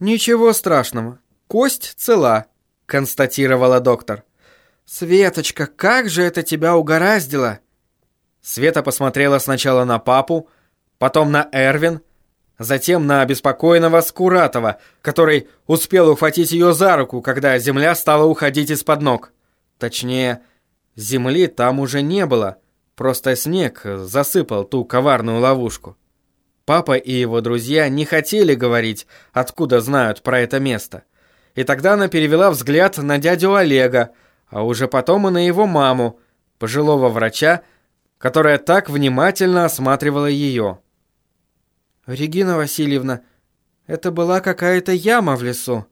«Ничего страшного. Кость цела», — констатировала доктор. «Светочка, как же это тебя угораздило!» Света посмотрела сначала на папу, потом на Эрвин, затем на обеспокоенного Скуратова, который успел ухватить ее за руку, когда земля стала уходить из-под ног. Точнее, земли там уже не было, просто снег засыпал ту коварную ловушку. Папа и его друзья не хотели говорить, откуда знают про это место. И тогда она перевела взгляд на дядю Олега, а уже потом и на его маму, пожилого врача, которая так внимательно осматривала ее. «Регина Васильевна, это была какая-то яма в лесу».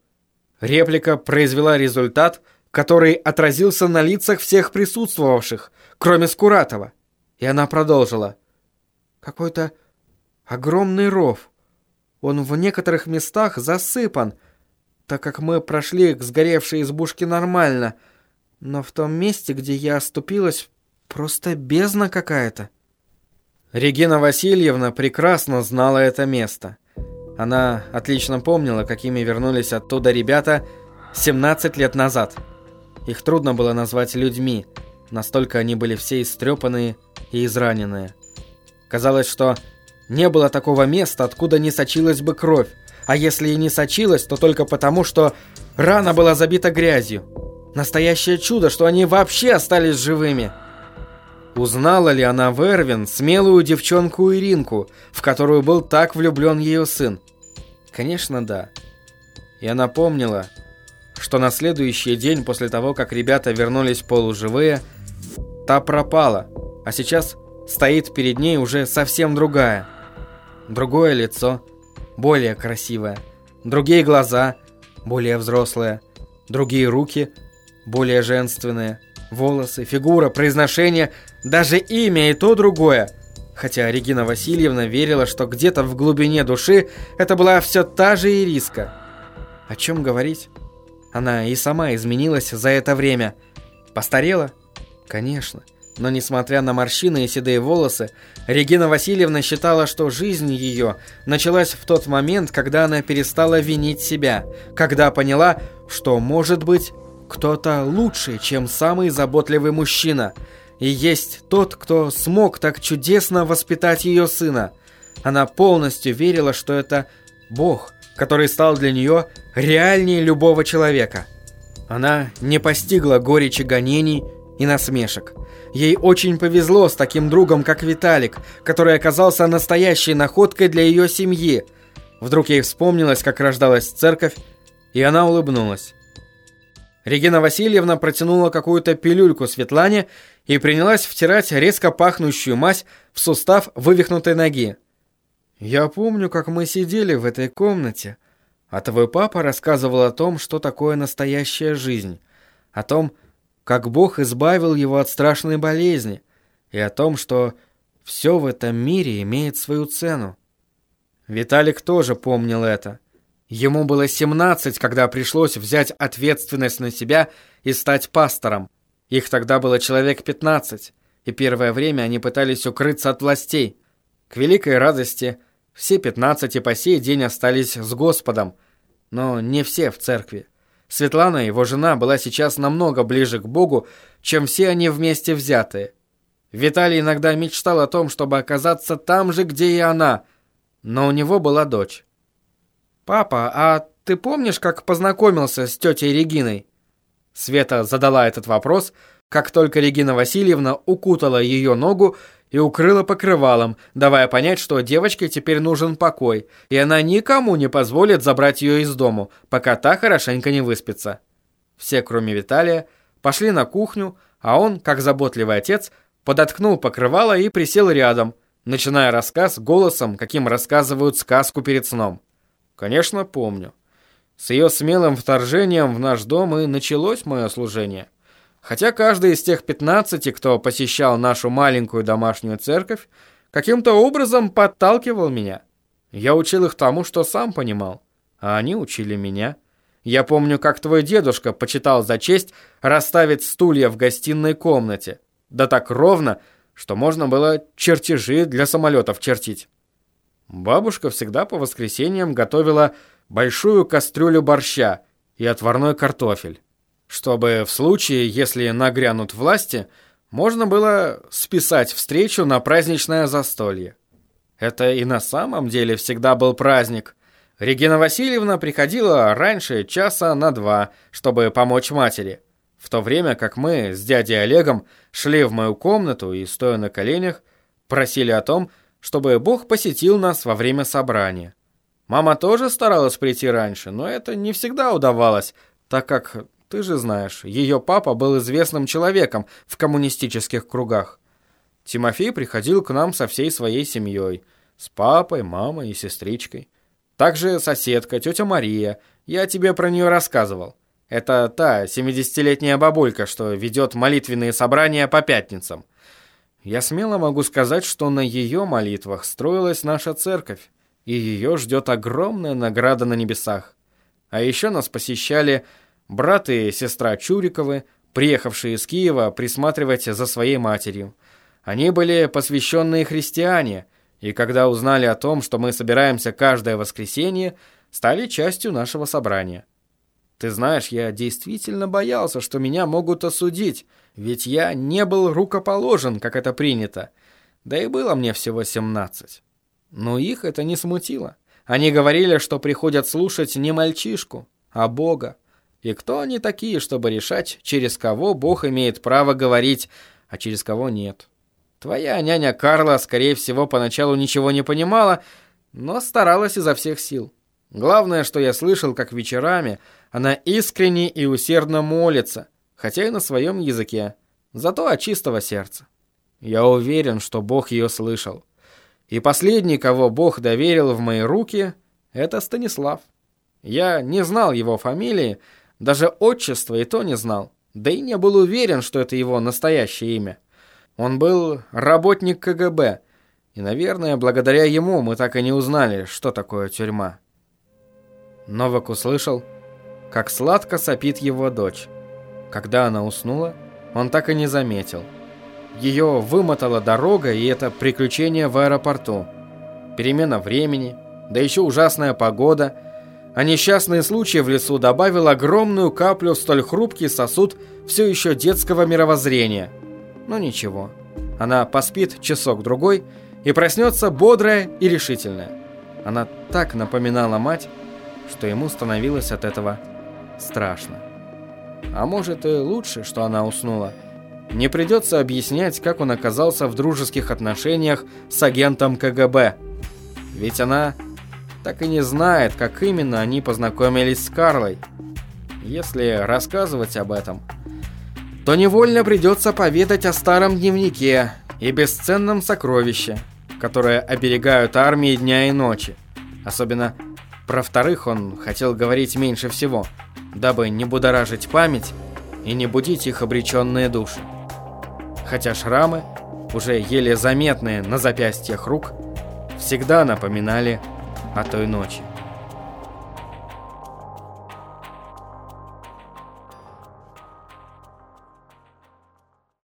Реплика произвела результат, который отразился на лицах всех присутствовавших, кроме Скуратова. И она продолжила. «Какой-то огромный ров. Он в некоторых местах засыпан, так как мы прошли к сгоревшей избушке нормально, но в том месте, где я оступилась, просто бездна какая-то». Регина Васильевна прекрасно знала это место. Она отлично помнила, какими вернулись оттуда ребята 17 лет назад. Их трудно было назвать людьми, настолько они были все истрепанные и израненные. Казалось, что не было такого места, откуда не сочилась бы кровь, а если и не сочилась, то только потому, что рана была забита грязью. Настоящее чудо, что они вообще остались живыми. Узнала ли она в Эрвин смелую девчонку Иринку, в которую был так влюблен ее сын? Конечно, да. И она помнила, что на следующий день после того, как ребята вернулись полуживые, та пропала, а сейчас стоит перед ней уже совсем другая. Другое лицо, более красивое, другие глаза, более взрослые, другие руки, более женственные, волосы, фигура, произношение – даже имя и то другое. Хотя Регина Васильевна верила, что где-то в глубине души это была все та же Ириска. О чем говорить? Она и сама изменилась за это время. Постарела? Конечно. Но несмотря на морщины и седые волосы, Регина Васильевна считала, что жизнь ее началась в тот момент, когда она перестала винить себя, когда поняла, что, может быть, кто-то лучше, чем самый заботливый мужчина – и есть тот, кто смог так чудесно воспитать ее сына. Она полностью верила, что это Бог, который стал для нее реальнее любого человека. Она не постигла горечи гонений и насмешек. Ей очень повезло с таким другом, как Виталик, который оказался настоящей находкой для ее семьи. Вдруг ей вспомнилось, как рождалась церковь, и она улыбнулась. Регина Васильевна протянула какую-то пилюльку Светлане и принялась втирать резко пахнущую мазь в сустав вывихнутой ноги. «Я помню, как мы сидели в этой комнате, а твой папа рассказывал о том, что такое настоящая жизнь, о том, как Бог избавил его от страшной болезни, и о том, что все в этом мире имеет свою цену. Виталик тоже помнил это. Ему было 17, когда пришлось взять ответственность на себя и стать пастором. Их тогда было человек 15, и первое время они пытались укрыться от властей. К великой радости все 15 и по сей день остались с Господом, но не все в церкви. Светлана, его жена, была сейчас намного ближе к Богу, чем все они вместе взятые. Виталий иногда мечтал о том, чтобы оказаться там же, где и она, но у него была дочь. «Папа, а ты помнишь, как познакомился с тетей Региной?» Света задала этот вопрос, как только Регина Васильевна укутала ее ногу и укрыла покрывалом, давая понять, что девочке теперь нужен покой, и она никому не позволит забрать ее из дому, пока та хорошенько не выспится. Все, кроме Виталия, пошли на кухню, а он, как заботливый отец, подоткнул покрывало и присел рядом, начиная рассказ голосом, каким рассказывают сказку перед сном. Конечно, помню. С ее смелым вторжением в наш дом и началось мое служение. Хотя каждый из тех 15, кто посещал нашу маленькую домашнюю церковь, каким-то образом подталкивал меня. Я учил их тому, что сам понимал, а они учили меня. Я помню, как твой дедушка почитал за честь расставить стулья в гостиной комнате. Да так ровно, что можно было чертежи для самолетов чертить. Бабушка всегда по воскресеньям готовила большую кастрюлю борща и отварной картофель, чтобы в случае, если нагрянут власти, можно было списать встречу на праздничное застолье. Это и на самом деле всегда был праздник. Регина Васильевна приходила раньше часа на два, чтобы помочь матери, в то время как мы с дядей Олегом шли в мою комнату и, стоя на коленях, просили о том, чтобы Бог посетил нас во время собрания. Мама тоже старалась прийти раньше, но это не всегда удавалось, так как, ты же знаешь, ее папа был известным человеком в коммунистических кругах. Тимофей приходил к нам со всей своей семьей, с папой, мамой и сестричкой. Также соседка, тетя Мария, я тебе про нее рассказывал. Это та 70-летняя бабулька, что ведет молитвенные собрания по пятницам. Я смело могу сказать, что на ее молитвах строилась наша церковь и ее ждет огромная награда на небесах. А еще нас посещали брат и сестра Чуриковы, приехавшие из Киева присматривать за своей матерью. Они были посвященные христиане, и когда узнали о том, что мы собираемся каждое воскресенье, стали частью нашего собрания. Ты знаешь, я действительно боялся, что меня могут осудить, ведь я не был рукоположен, как это принято. Да и было мне всего семнадцать. Но их это не смутило. Они говорили, что приходят слушать не мальчишку, а Бога. И кто они такие, чтобы решать, через кого Бог имеет право говорить, а через кого нет? Твоя няня Карла, скорее всего, поначалу ничего не понимала, но старалась изо всех сил. Главное, что я слышал, как вечерами она искренне и усердно молится, хотя и на своем языке, зато от чистого сердца. Я уверен, что Бог ее слышал. И последний, кого Бог доверил в мои руки, это Станислав. Я не знал его фамилии, даже отчества и то не знал, да и не был уверен, что это его настоящее имя. Он был работник КГБ, и, наверное, благодаря ему мы так и не узнали, что такое тюрьма. Новак услышал, как сладко сопит его дочь. Когда она уснула, он так и не заметил – ее вымотала дорога и это приключение в аэропорту. Перемена времени, да еще ужасная погода. А несчастный случай в лесу добавил огромную каплю в столь хрупкий сосуд все еще детского мировоззрения. Но ничего. Она поспит часок-другой и проснется бодрая и решительная. Она так напоминала мать, что ему становилось от этого страшно. А может и лучше, что она уснула. Не придется объяснять, как он оказался в дружеских отношениях с агентом КГБ. Ведь она так и не знает, как именно они познакомились с Карлой. Если рассказывать об этом, то невольно придется поведать о старом дневнике и бесценном сокровище, которое оберегают армии дня и ночи. Особенно про вторых он хотел говорить меньше всего, дабы не будоражить память и не будить их обреченные души хотя шрамы, уже еле заметные на запястьях рук, всегда напоминали о той ночи.